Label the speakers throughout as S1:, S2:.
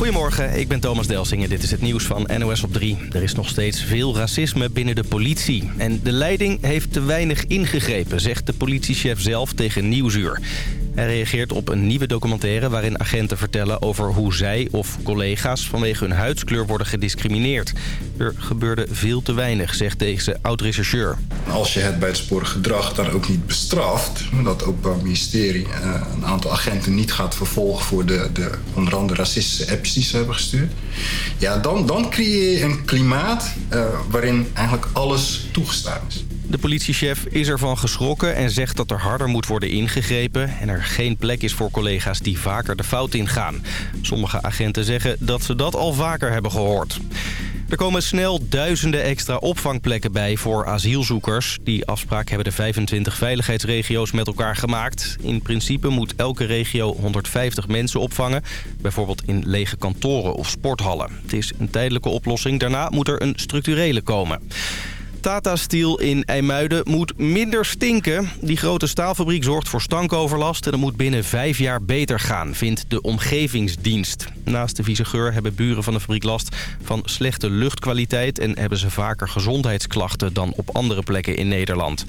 S1: Goedemorgen, ik ben Thomas Delsing en dit is het nieuws van NOS op 3. Er is nog steeds veel racisme binnen de politie. En de leiding heeft te weinig ingegrepen, zegt de politiechef zelf tegen Nieuwsuur. Hij reageert op een nieuwe documentaire waarin agenten vertellen over hoe zij of collega's vanwege hun huidskleur worden gediscrimineerd. Er gebeurde veel te weinig, zegt deze oud-rechercheur.
S2: Als je het bij het sporengedrag dan ook niet bestraft, dat ook het ministerie uh, een aantal agenten niet gaat vervolgen voor de, de onder andere racistische appjes die ze hebben gestuurd, ja, dan, dan creëer je een klimaat uh, waarin eigenlijk alles toegestaan is.
S1: De politiechef is ervan geschrokken en zegt dat er harder moet worden ingegrepen... en er geen plek is voor collega's die vaker de fout ingaan. Sommige agenten zeggen dat ze dat al vaker hebben gehoord. Er komen snel duizenden extra opvangplekken bij voor asielzoekers. Die afspraak hebben de 25 veiligheidsregio's met elkaar gemaakt. In principe moet elke regio 150 mensen opvangen. Bijvoorbeeld in lege kantoren of sporthallen. Het is een tijdelijke oplossing. Daarna moet er een structurele komen. Tata Steel in IJmuiden moet minder stinken. Die grote staalfabriek zorgt voor stankoverlast... en dat moet binnen vijf jaar beter gaan, vindt de omgevingsdienst. Naast de vieze geur hebben buren van de fabriek last van slechte luchtkwaliteit... en hebben ze vaker gezondheidsklachten dan op andere plekken in Nederland.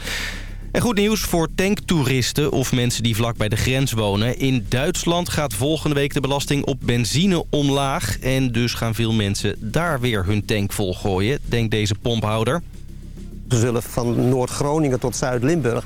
S1: En goed nieuws voor tanktoeristen of mensen die vlak bij de grens wonen. In Duitsland gaat volgende week de belasting op benzine omlaag. En dus gaan veel mensen daar weer hun tank volgooien, denkt deze pomphouder.
S3: Zullen van Noord-Groningen tot Zuid-Limburg...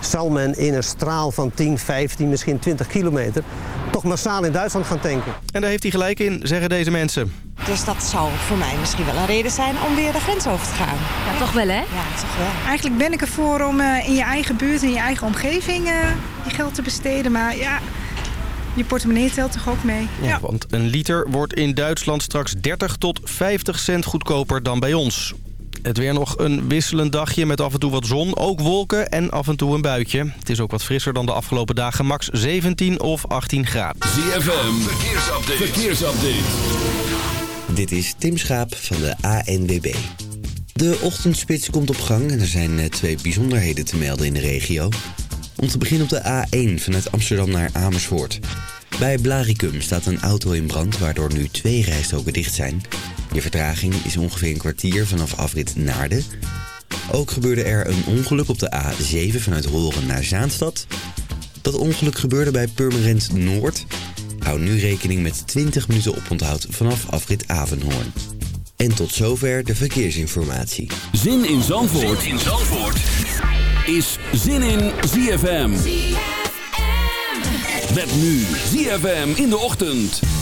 S3: zal men in een straal van 10, 15, misschien 20 kilometer... toch massaal in Duitsland gaan tanken.
S1: En daar heeft hij gelijk in, zeggen deze mensen.
S4: Dus dat zou voor mij misschien wel een reden zijn om weer de grens over te gaan.
S5: Ja, toch wel hè?
S4: Ja, toch wel.
S6: Eigenlijk ben ik ervoor om uh, in je eigen buurt, in je eigen omgeving... Uh, je geld te besteden, maar ja... Je portemonnee telt toch ook mee?
S1: Ja, ja, want een liter wordt in Duitsland straks 30 tot 50 cent goedkoper dan bij ons. Het weer nog een wisselend dagje met af en toe wat zon. Ook wolken en af en toe een buitje. Het is ook wat frisser dan de afgelopen dagen. Max 17 of 18 graden.
S7: ZFM, verkeersupdate. verkeersupdate.
S8: Dit is Tim Schaap van de ANWB. De ochtendspits komt op gang en er zijn eh, twee bijzonderheden te melden in de regio. Om te beginnen op de A1 vanuit Amsterdam naar Amersfoort. Bij Blaricum staat een auto in brand waardoor nu twee rijstroken dicht zijn. Je vertraging is ongeveer een kwartier vanaf afrit Naarden. Ook gebeurde er een ongeluk op de A7 vanuit Horen naar Zaanstad. Dat ongeluk gebeurde bij Purmerend Noord. Hou nu rekening met 20 minuten oponthoud vanaf afrit Avenhoorn. En tot zover de verkeersinformatie.
S7: Zin in Zandvoort, zin in Zandvoort. is Zin in ZFM. ZFM. Met nu ZFM in de ochtend.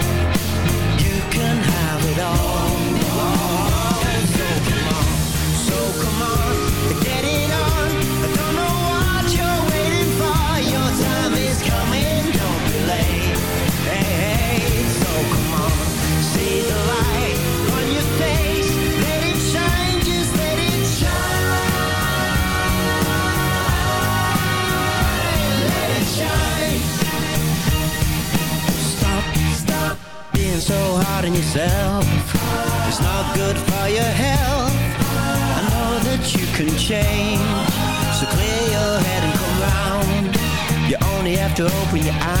S9: to open your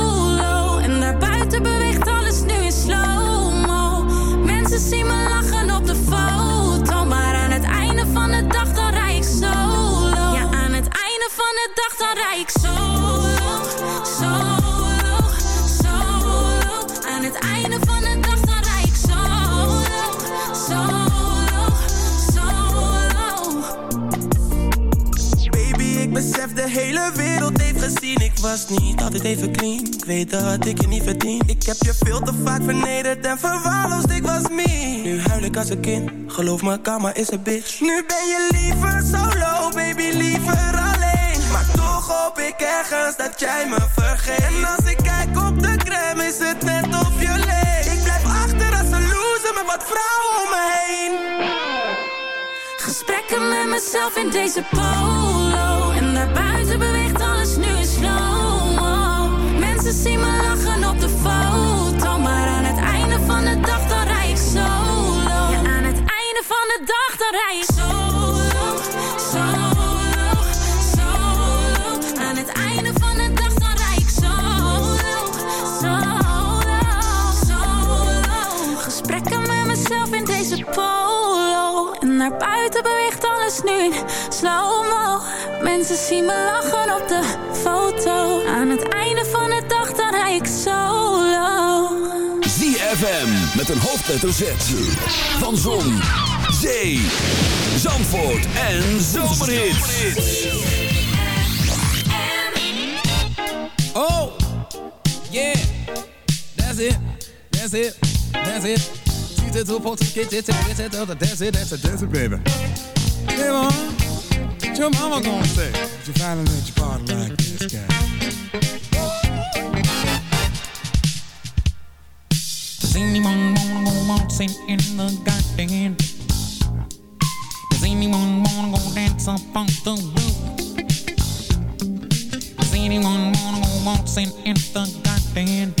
S5: dan rij ik solo Solo, solo Aan het einde van de dag dan rij ik solo Solo, solo
S10: Baby, ik besef de hele wereld heeft gezien. Ik was niet altijd even clean. Ik weet dat ik je niet verdien. Ik heb je veel te vaak vernederd en verwaarloosd. Ik was me Nu huil ik als een kind. Geloof me, karma is een bitch. Nu ben je liever solo, baby, liever alleen hoop ik ergens dat jij me vergeet. En als ik kijk op de gram is het net of je leeft. Ik blijf achter als een loser met wat vrouwen om me heen.
S5: Gesprekken met mezelf in deze polo. En daarbuiten beweegt alles nu in slow-mo. Mensen zien me lachen op de foto naar buiten beweegt alles nu. In slow-mo Mensen zien me lachen op de foto. Aan het einde van de dag dan rij ik solo.
S7: ZFM met een hoofdletter Z. Van Zon, Zee, Zandvoort en Zomerhits.
S11: Oh, yeah, that's it, that's it, that's it. She's a two folks, get it, get it, that's it, that's it, that's it, baby. Hey, mom, what your mama gonna say? If you finally let your body like this guy.
S12: Does anyone wanna go waltzing in the garden? Does anyone wanna go dance up on the roof? Does anyone wanna go waltzing in the garden?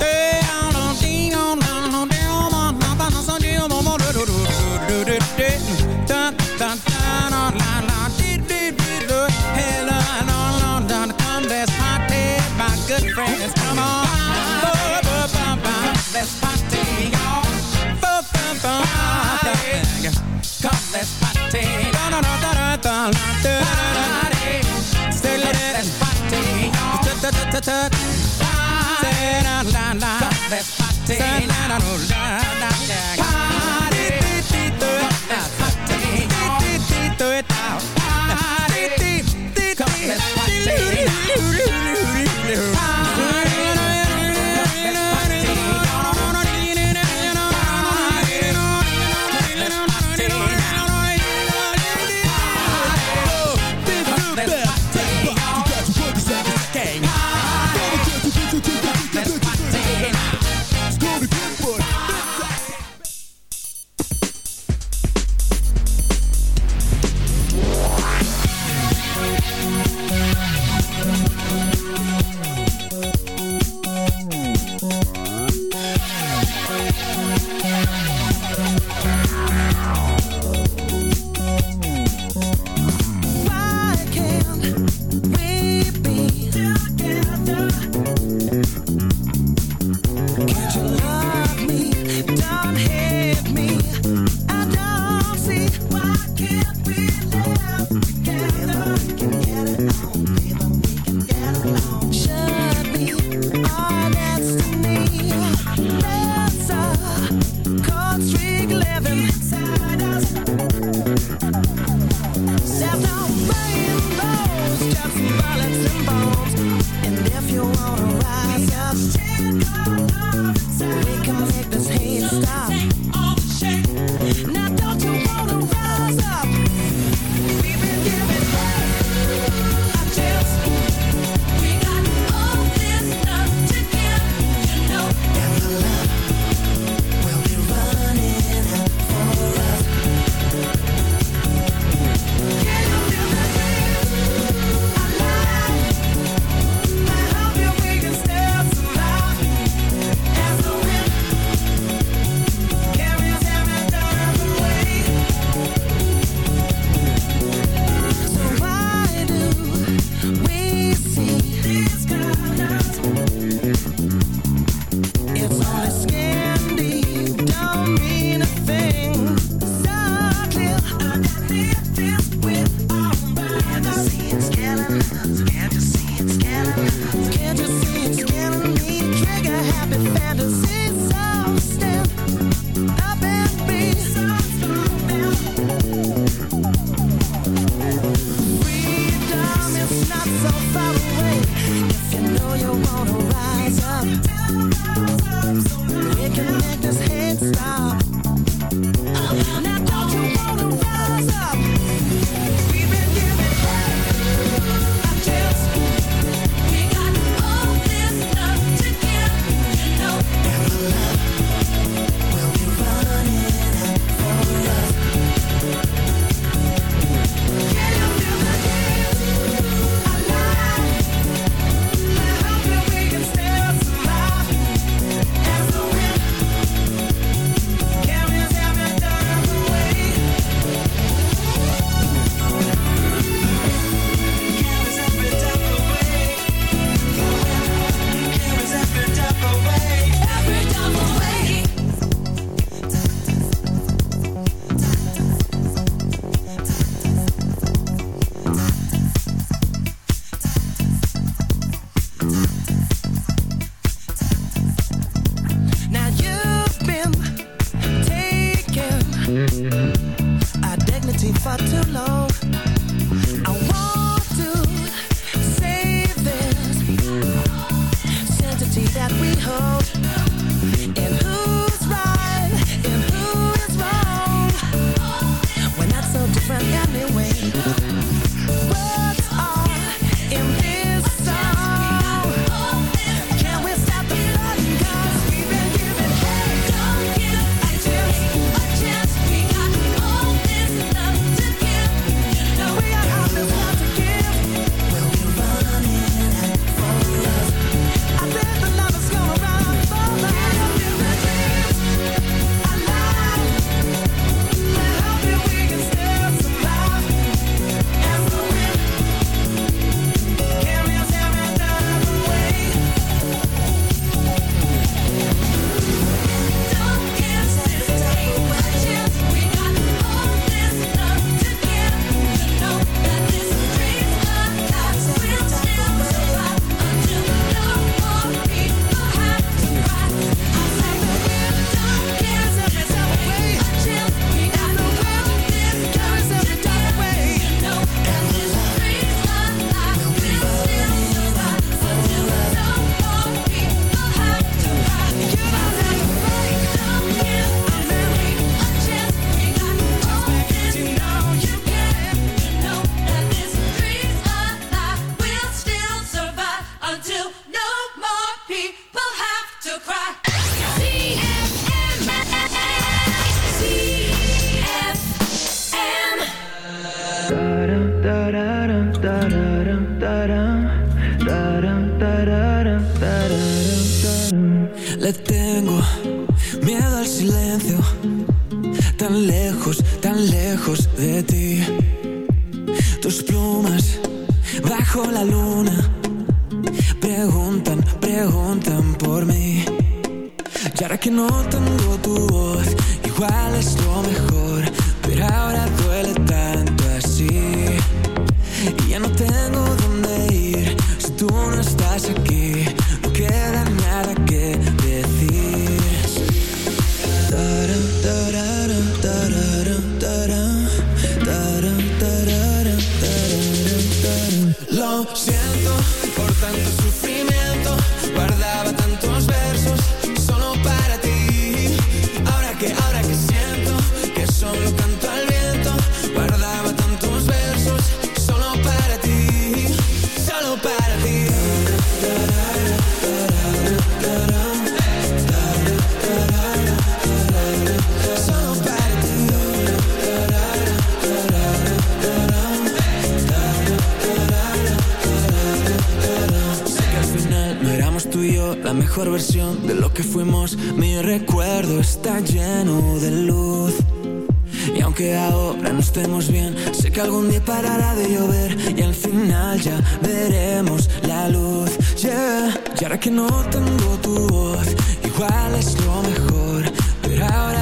S12: Hey! Say la la come let's party. Say la la la.
S13: lo mejor, pero ahora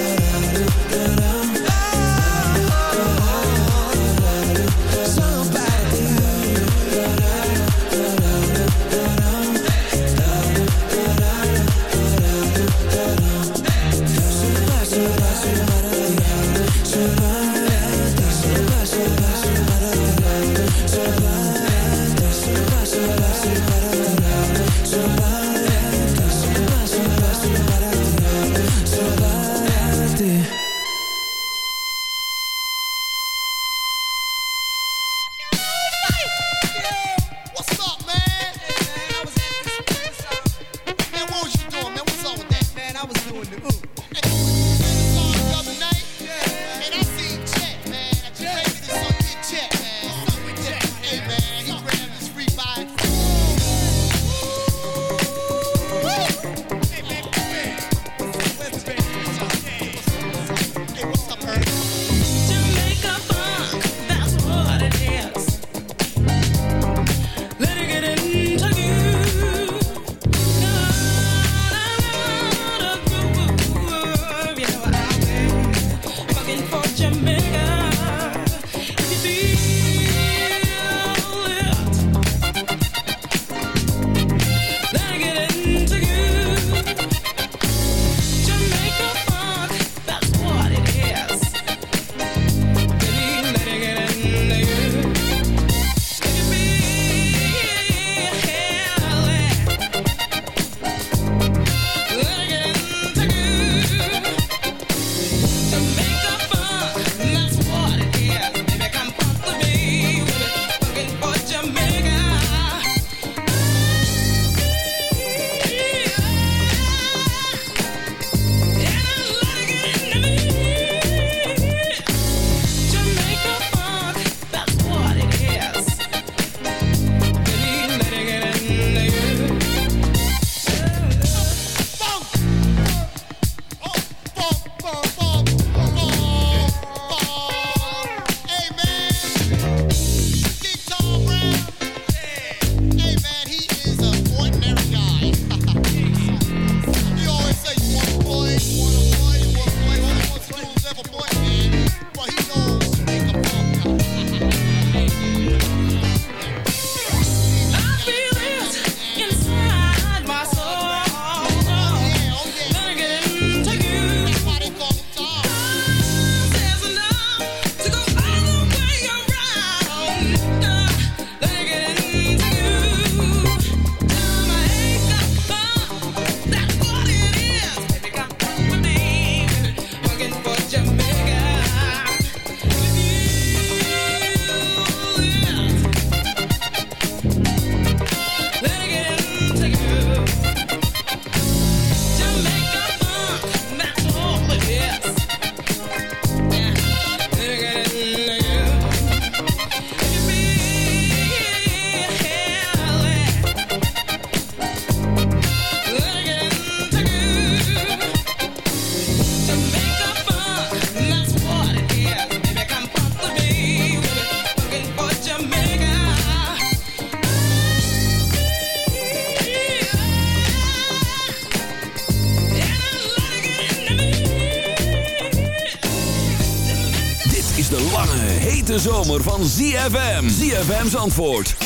S7: Zomer van ZFM. ZFM's antwoord 106.9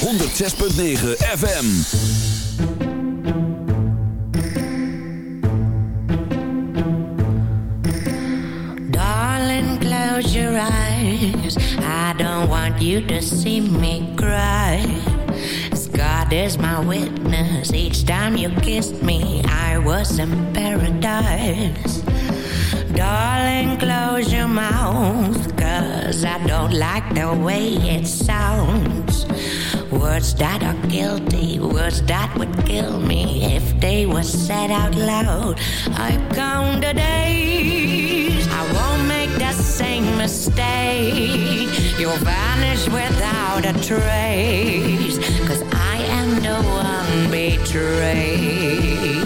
S7: FM.
S14: Darling, close your eyes. I don't want you to see me cry. God is my witness, each time you kissed me, I was in the way it sounds. Words that are guilty, words that would kill me if they were said out loud. I count the days, I won't make the same mistake. You'll vanish without a trace, cause I am the one betrayed.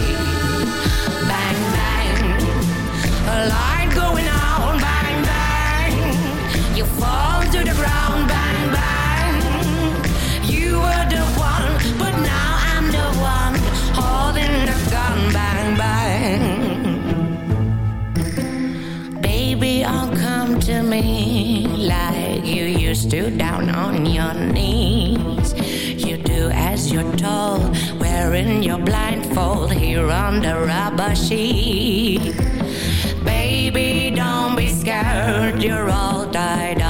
S14: Baby, don't be scared, you're all tied up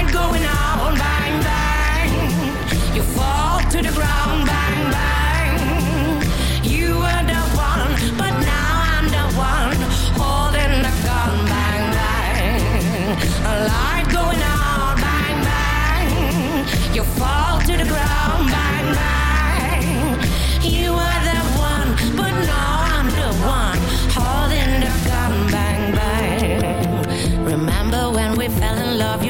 S14: light going on. Bang bang, you fall to the ground. Bang,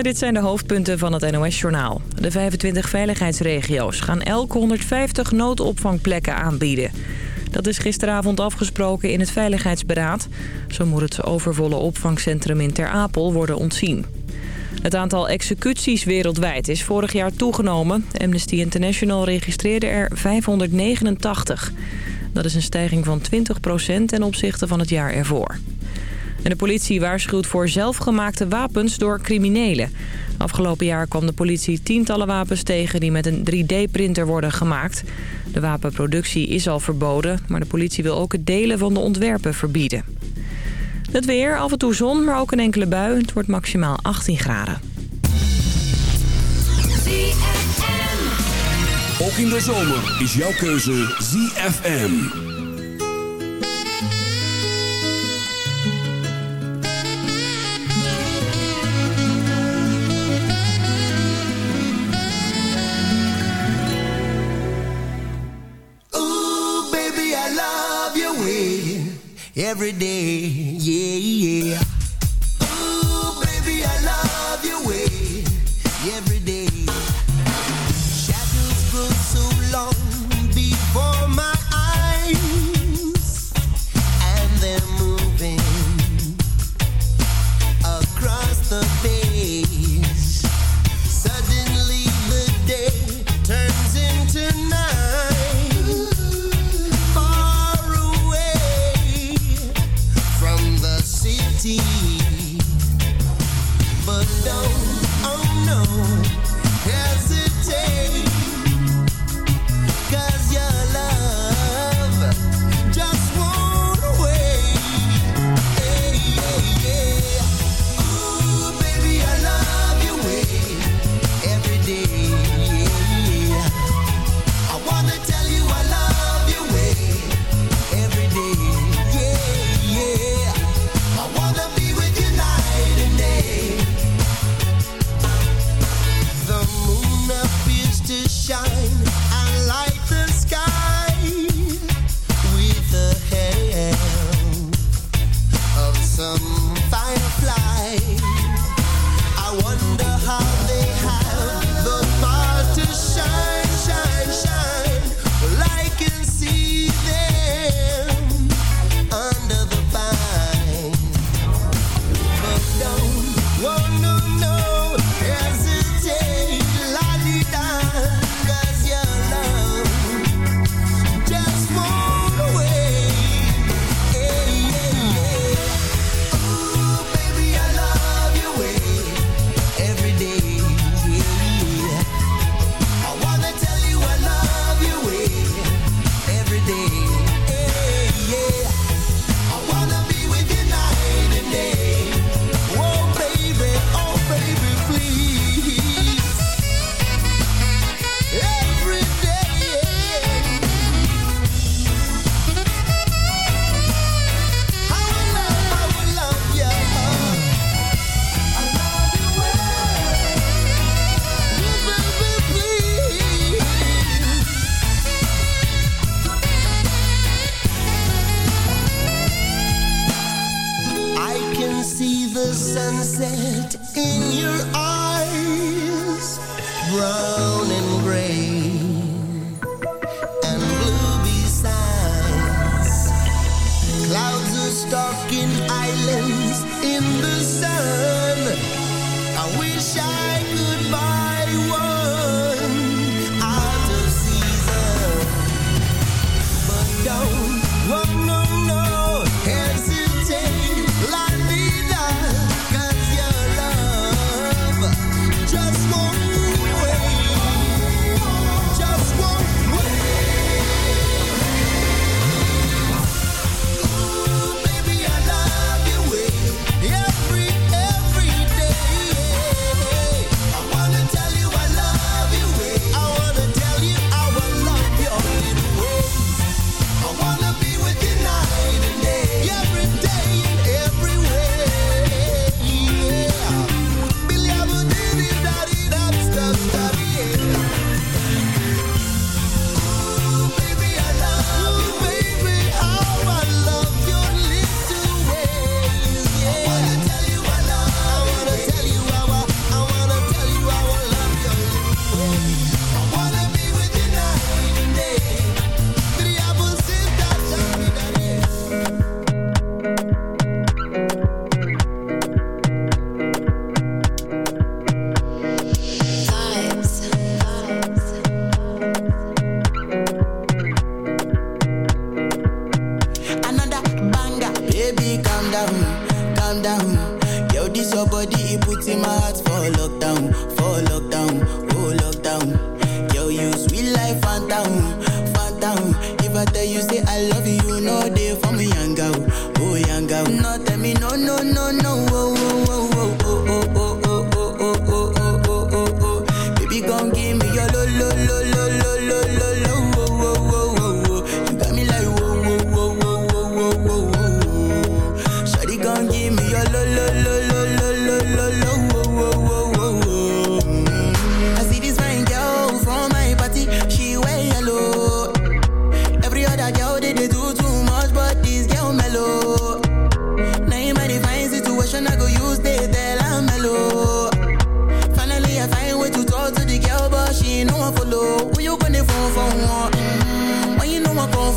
S15: Eh, dit zijn de hoofdpunten van het NOS-journaal. De 25 veiligheidsregio's gaan elk 150 noodopvangplekken aanbieden. Dat is gisteravond afgesproken in het Veiligheidsberaad. Zo moet het overvolle opvangcentrum in Ter Apel worden ontzien. Het aantal executies wereldwijd is vorig jaar toegenomen. Amnesty International registreerde er 589. Dat is een stijging van 20% ten opzichte van het jaar ervoor. En de politie waarschuwt voor zelfgemaakte wapens door criminelen. Afgelopen jaar kwam de politie tientallen wapens tegen die met een 3D-printer worden gemaakt. De wapenproductie is al verboden, maar de politie wil ook het delen van de ontwerpen verbieden. Het weer, af en toe zon, maar ook een enkele bui. Het wordt maximaal 18 graden.
S7: Ook in de zomer is jouw keuze ZFM.
S9: every day.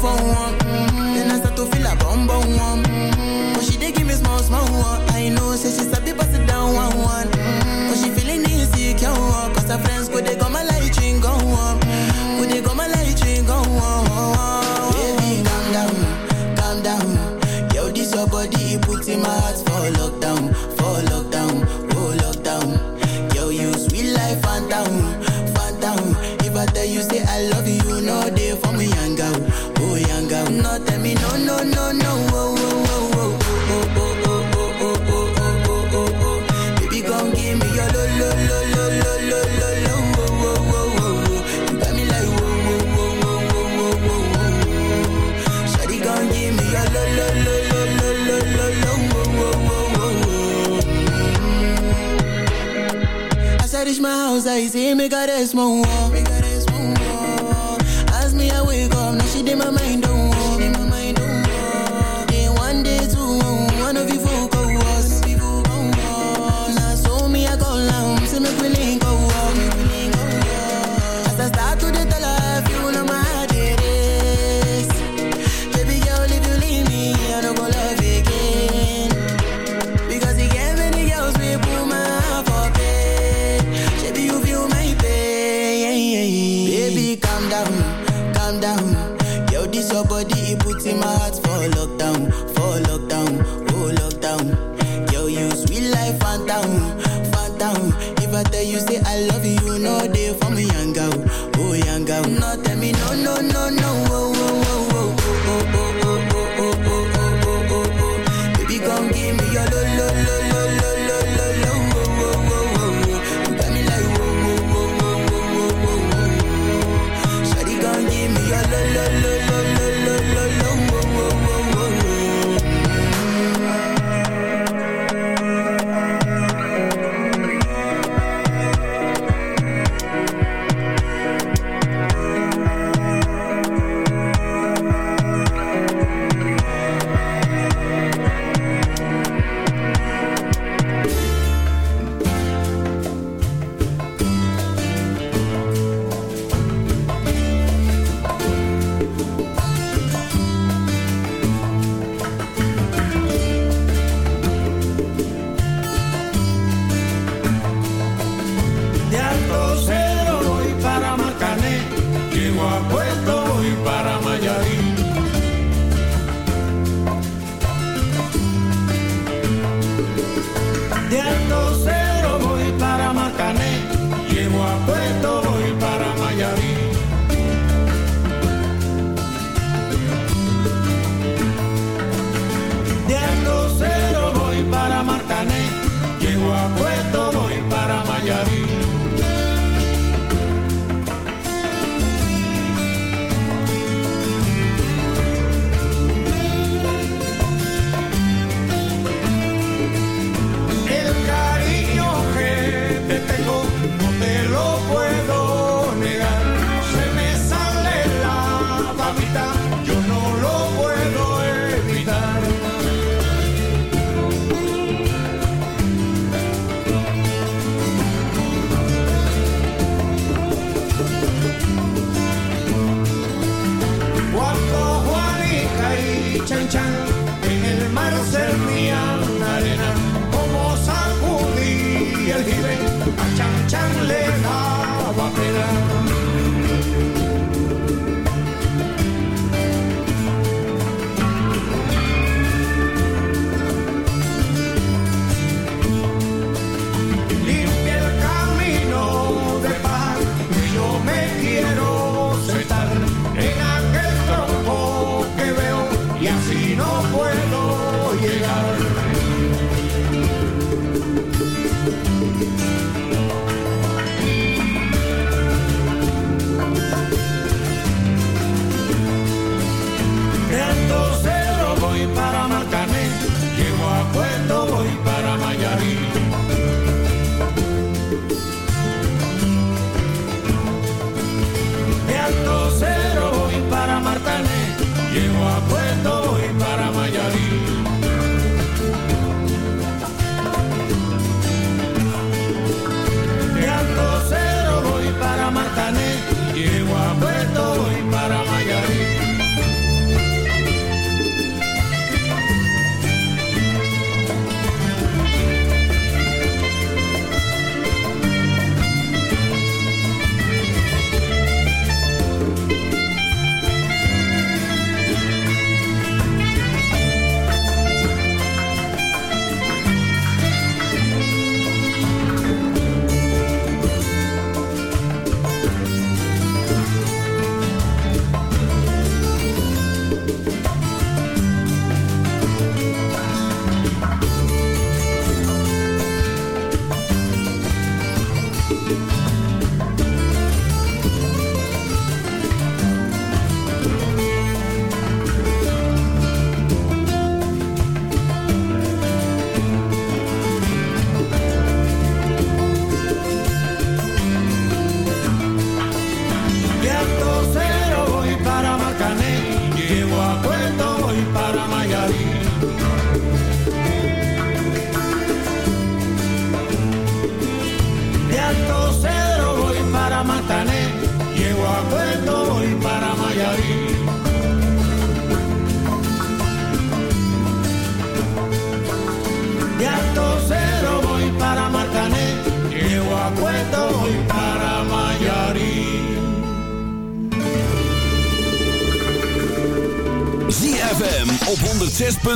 S16: for
S17: one me got
S18: a small alone en el mar
S7: se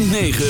S7: 106.9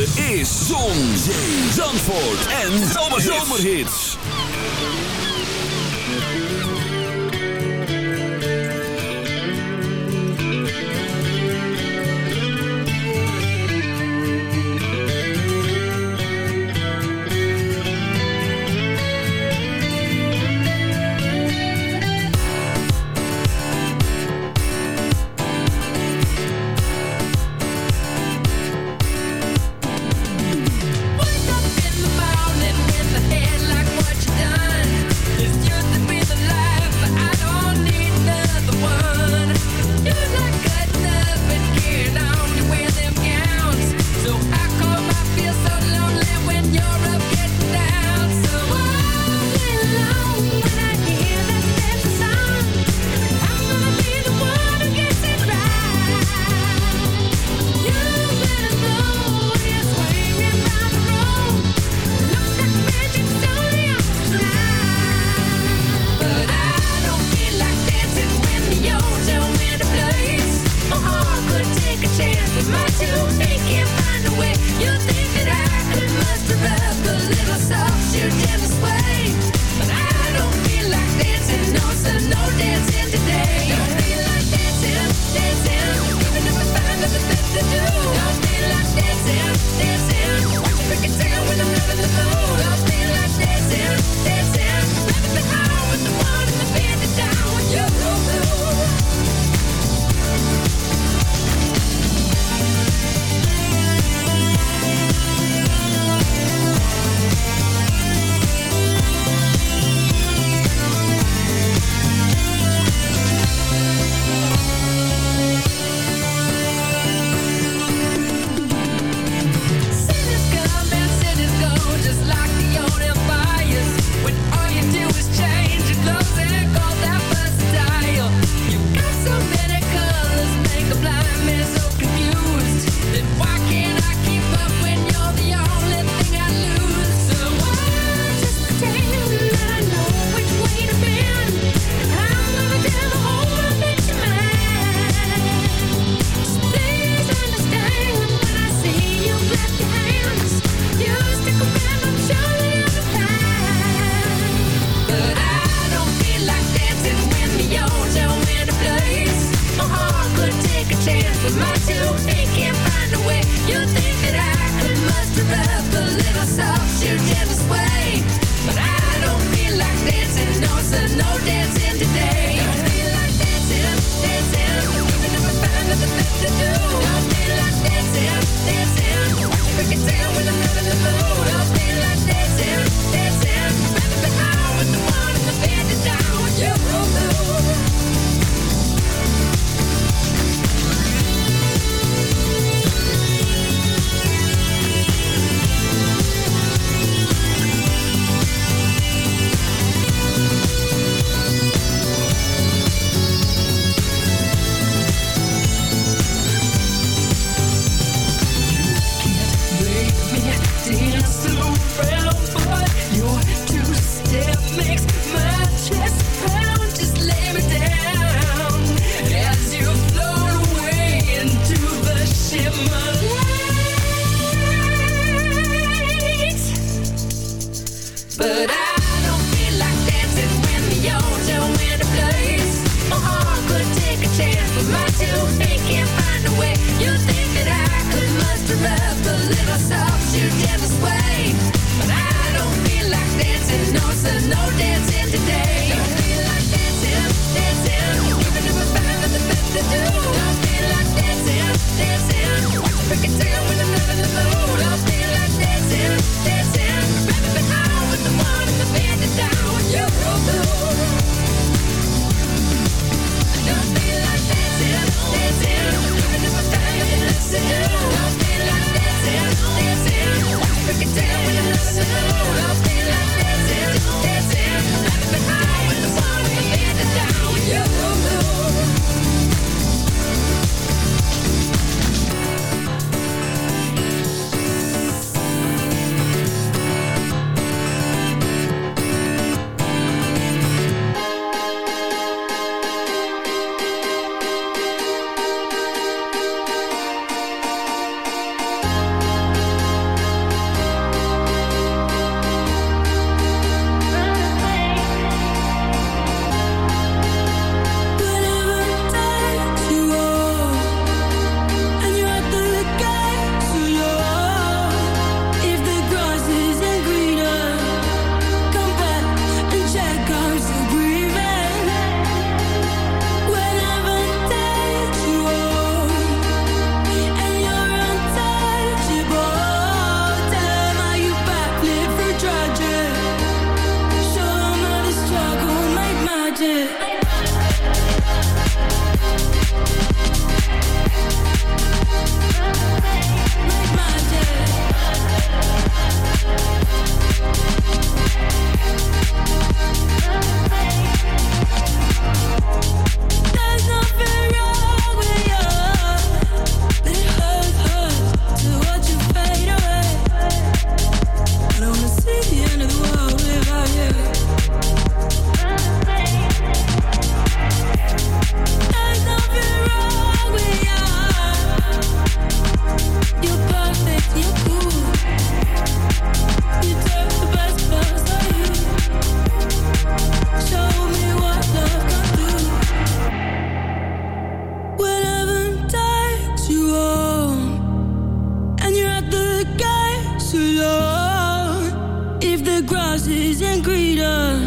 S5: Crosses and greener.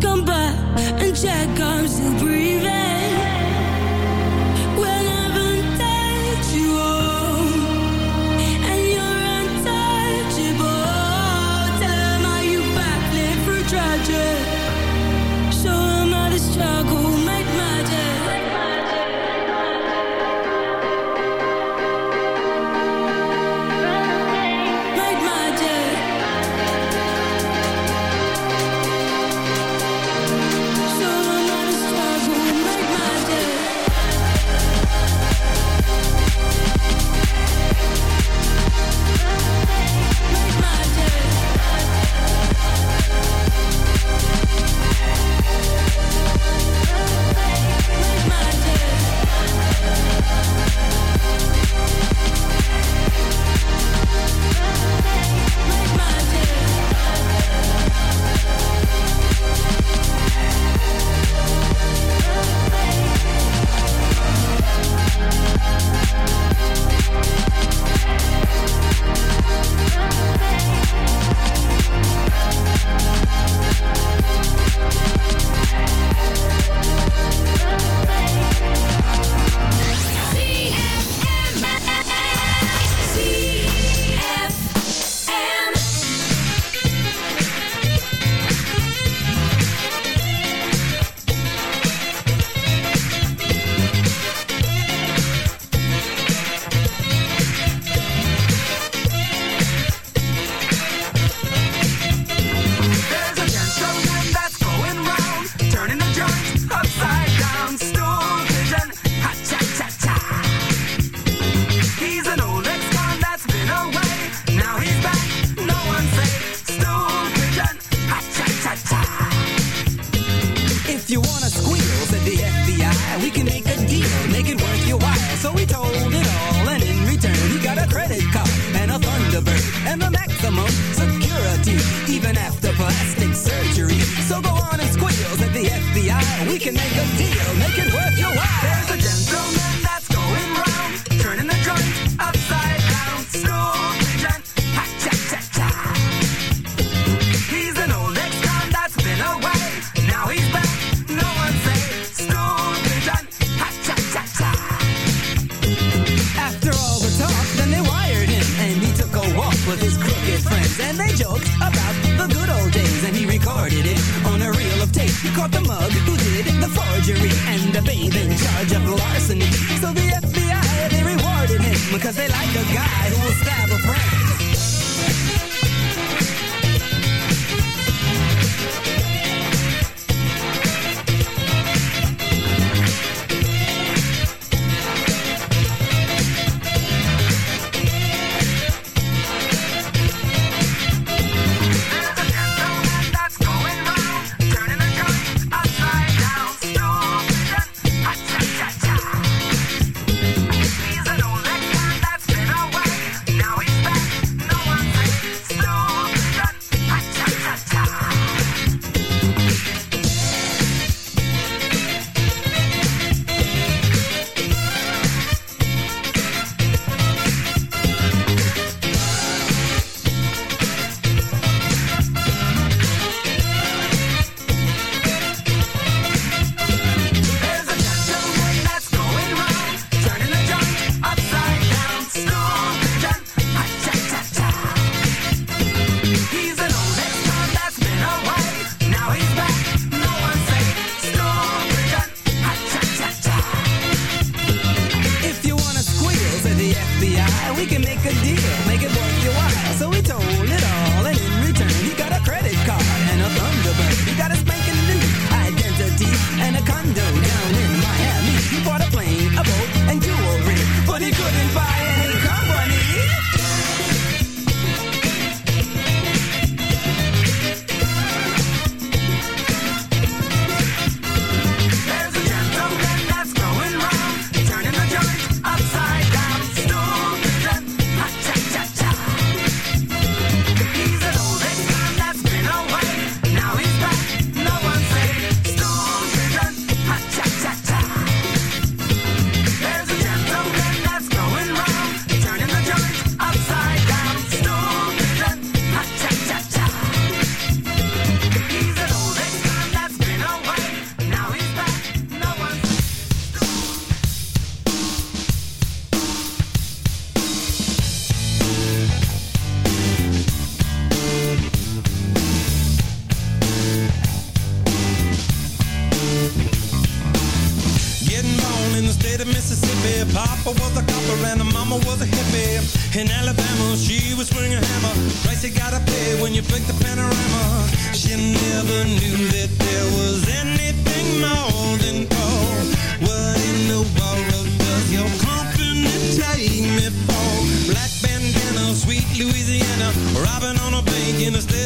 S5: Come back and check I'm still breathing.
S19: Robbing on a bank in the state